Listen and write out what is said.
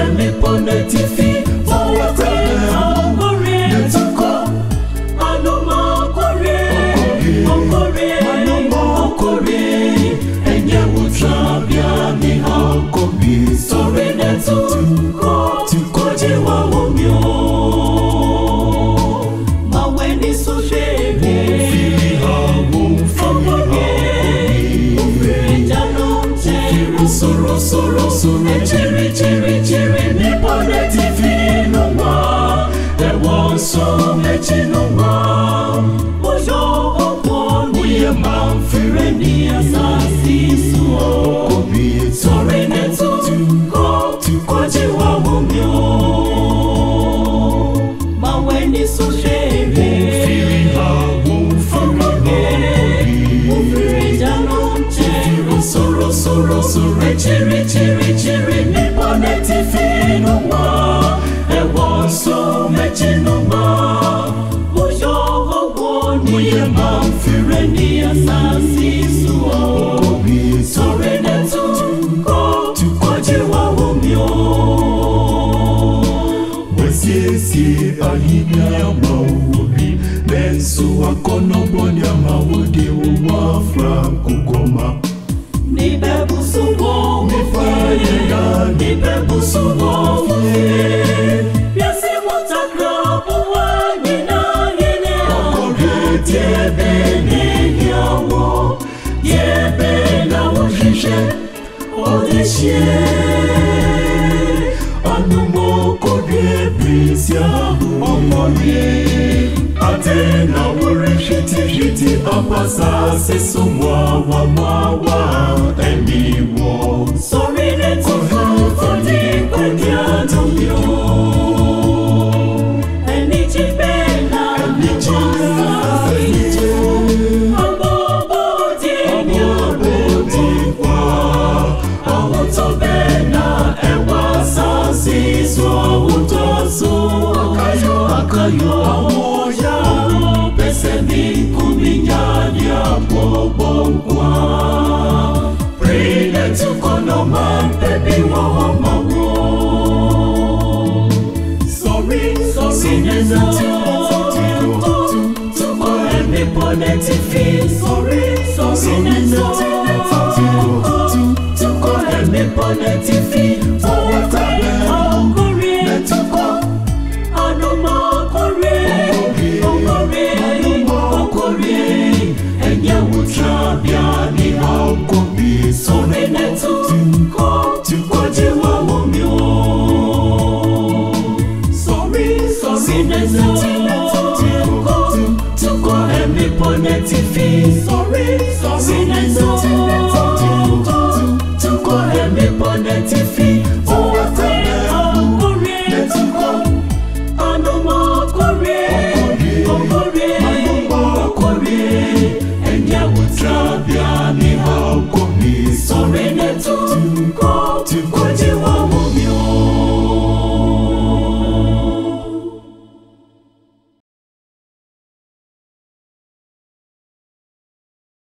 me Aimez pour notifier, on le sọ̀rọ̀ sọ̀rọ̀ sọ̀rọ̀ chiri chiri. jèrè nípa rẹ̀ ti fi inú wá ẹ̀wọ̀n sọ méjì náà. jésù rẹ̀ chirichirichiri níbo ní ti fi inú wọn ẹ̀wọ̀ nsọ méjì nù wọn. mo yọ owó ní ẹ̀mọ́ fìrẹ́ su ẹ̀sà sí ìṣù ọ̀ sọ̀rẹ́ náà tún kọ́ kọjú wa wò mí o. Wesiesie ahini ama omi Bensu wakono boni ama wode wo wafra kukoma Ciebie nie miało, niebe nało życie odniesie. Anu moko biebie zjahu omori, a te nało rishiti shiti apasa se sumwa wa ma wa emi wo. Sorry, let's go for the Padiadomio. ayọ̀ ọya pèsè-mi kuminya ya mwobonkwa prile tukono mampebi wohomawo sori sineza tuko emipone tifi sori sineza tuko emipone tifi ti sorry, sorry, sọrí nínú.